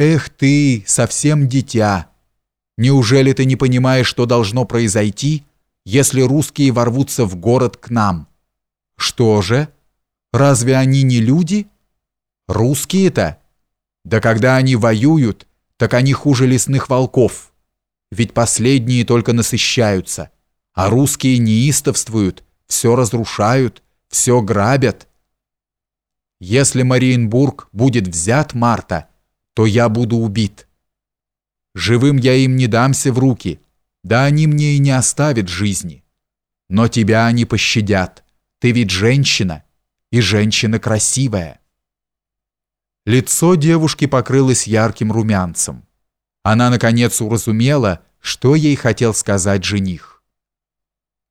Эх ты, совсем дитя! Неужели ты не понимаешь, что должно произойти, если русские ворвутся в город к нам? Что же? Разве они не люди? Русские-то? Да когда они воюют, так они хуже лесных волков. Ведь последние только насыщаются, а русские неистовствуют, все разрушают, все грабят. Если Мариенбург будет взят, Марта, то я буду убит. Живым я им не дамся в руки, да они мне и не оставят жизни. Но тебя они пощадят, ты ведь женщина, и женщина красивая. Лицо девушки покрылось ярким румянцем. Она, наконец, уразумела, что ей хотел сказать жених.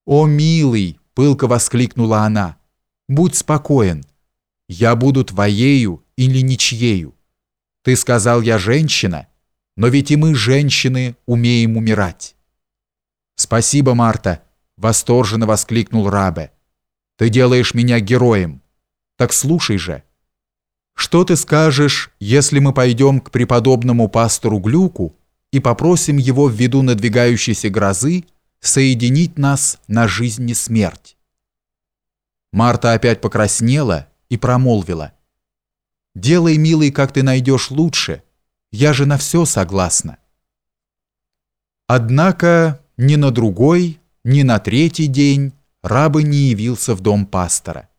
«О, милый!» — пылко воскликнула она. «Будь спокоен. Я буду твоею или ничьею. Ты сказал, я женщина, но ведь и мы, женщины, умеем умирать. Спасибо, Марта, восторженно воскликнул Рабе. Ты делаешь меня героем. Так слушай же. Что ты скажешь, если мы пойдем к преподобному пастору Глюку и попросим его ввиду надвигающейся грозы соединить нас на жизнь и смерть? Марта опять покраснела и промолвила – Делай, милый, как ты найдешь лучше. Я же на все согласна. Однако ни на другой, ни на третий день рабы не явился в дом пастора.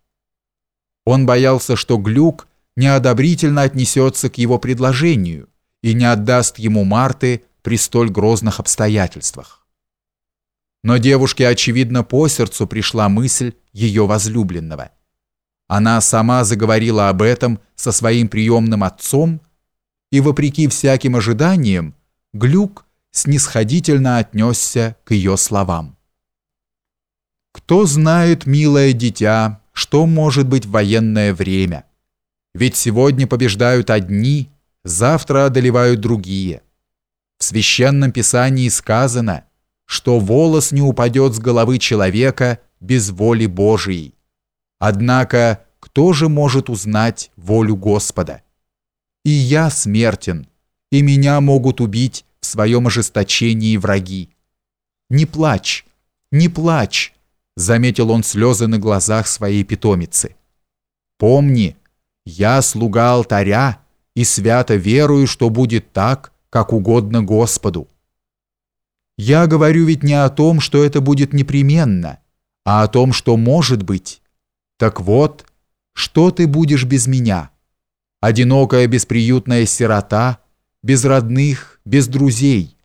Он боялся, что Глюк неодобрительно отнесется к его предложению и не отдаст ему Марты при столь грозных обстоятельствах. Но девушке, очевидно, по сердцу пришла мысль ее возлюбленного – она сама заговорила об этом со своим приемным отцом, и, вопреки всяким ожиданиям, Глюк снисходительно отнесся к ее словам. «Кто знает, милое дитя, что может быть в военное время? Ведь сегодня побеждают одни, завтра одолевают другие. В Священном Писании сказано, что волос не упадет с головы человека без воли Божией. Однако, кто же может узнать волю Господа? И я смертен, и меня могут убить в своем ожесточении враги. Не плачь, не плачь, заметил он слезы на глазах своей питомицы. Помни, я слуга алтаря и свято верую, что будет так, как угодно Господу. Я говорю ведь не о том, что это будет непременно, а о том, что может быть. Так вот, что ты будешь без меня? Одинокая бесприютная сирота, без родных, без друзей.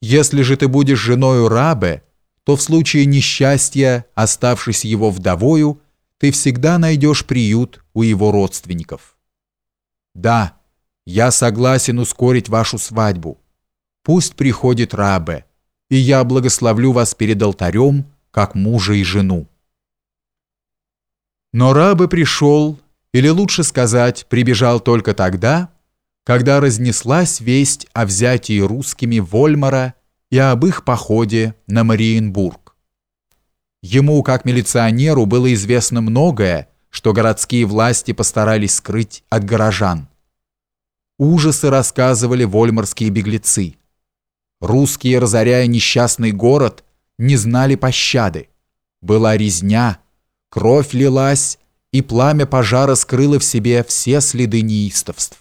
Если же ты будешь женою рабе, то в случае несчастья, оставшись его вдовою, ты всегда найдешь приют у его родственников. Да, я согласен ускорить вашу свадьбу. Пусть приходит рабе, и я благословлю вас перед алтарем, как мужа и жену. Но рабы пришел, или лучше сказать, прибежал только тогда, когда разнеслась весть о взятии русскими Вольмара и об их походе на Мариенбург. Ему, как милиционеру, было известно многое, что городские власти постарались скрыть от горожан. Ужасы рассказывали вольмарские беглецы. Русские, разоряя несчастный город, не знали пощады. Была резня, Кровь лилась, и пламя пожара скрыло в себе все следы неистовств.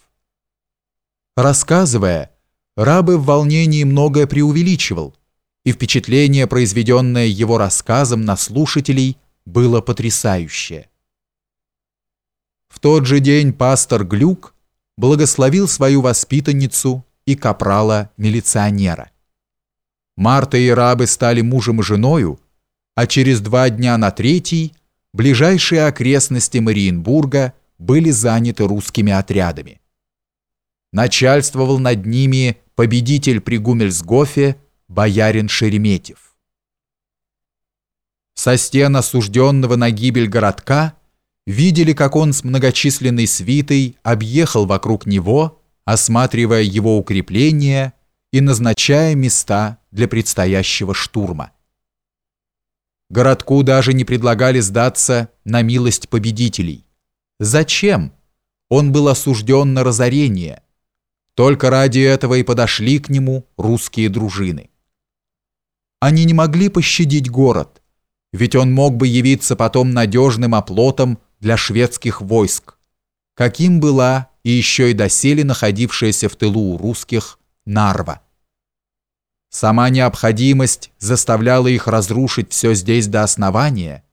Рассказывая, рабы в волнении многое преувеличивал, и впечатление, произведенное его рассказом на слушателей, было потрясающее. В тот же день пастор Глюк благословил свою воспитанницу и капрала-милиционера. Марта и рабы стали мужем и женою, а через два дня на третий ближайшие окрестности Мариенбурга были заняты русскими отрядами. Начальствовал над ними победитель при Гумельсгофе боярин Шереметьев. Со стен осужденного на гибель городка видели, как он с многочисленной свитой объехал вокруг него, осматривая его укрепления и назначая места для предстоящего штурма. Городку даже не предлагали сдаться на милость победителей. Зачем? Он был осужден на разорение. Только ради этого и подошли к нему русские дружины. Они не могли пощадить город, ведь он мог бы явиться потом надежным оплотом для шведских войск, каким была и еще и доселе находившаяся в тылу у русских Нарва. Сама необходимость заставляла их разрушить все здесь до основания,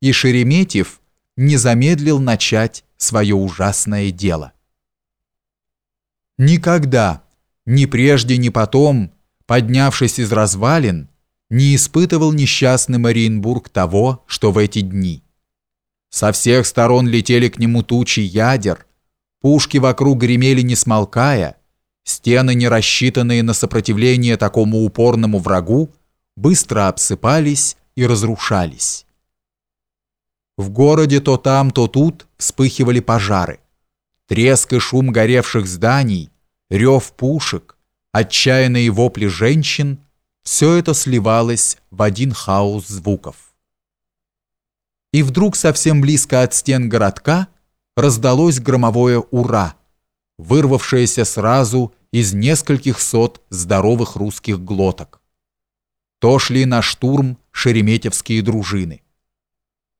и Шереметьев не замедлил начать свое ужасное дело. Никогда, ни прежде, ни потом, поднявшись из развалин, не испытывал несчастный Мариенбург того, что в эти дни. Со всех сторон летели к нему тучи ядер, пушки вокруг гремели не смолкая, стены, не рассчитанные на сопротивление такому упорному врагу, быстро обсыпались и разрушались. В городе то там, то тут вспыхивали пожары. Треск и шум горевших зданий, рев пушек, отчаянные вопли женщин – все это сливалось в один хаос звуков. И вдруг совсем близко от стен городка раздалось громовое «Ура!», вырвавшееся сразу из нескольких сот здоровых русских глоток. То шли на штурм шереметьевские дружины.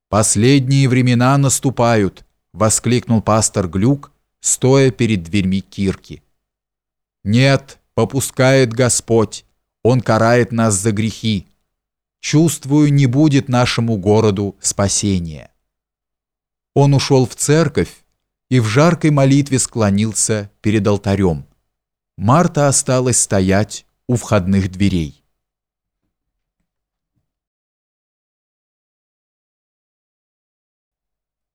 «Последние времена наступают!» — воскликнул пастор Глюк, стоя перед дверьми кирки. «Нет, попускает Господь, Он карает нас за грехи. Чувствую, не будет нашему городу спасения». Он ушел в церковь и в жаркой молитве склонился перед алтарем. Марта осталась стоять у входных дверей.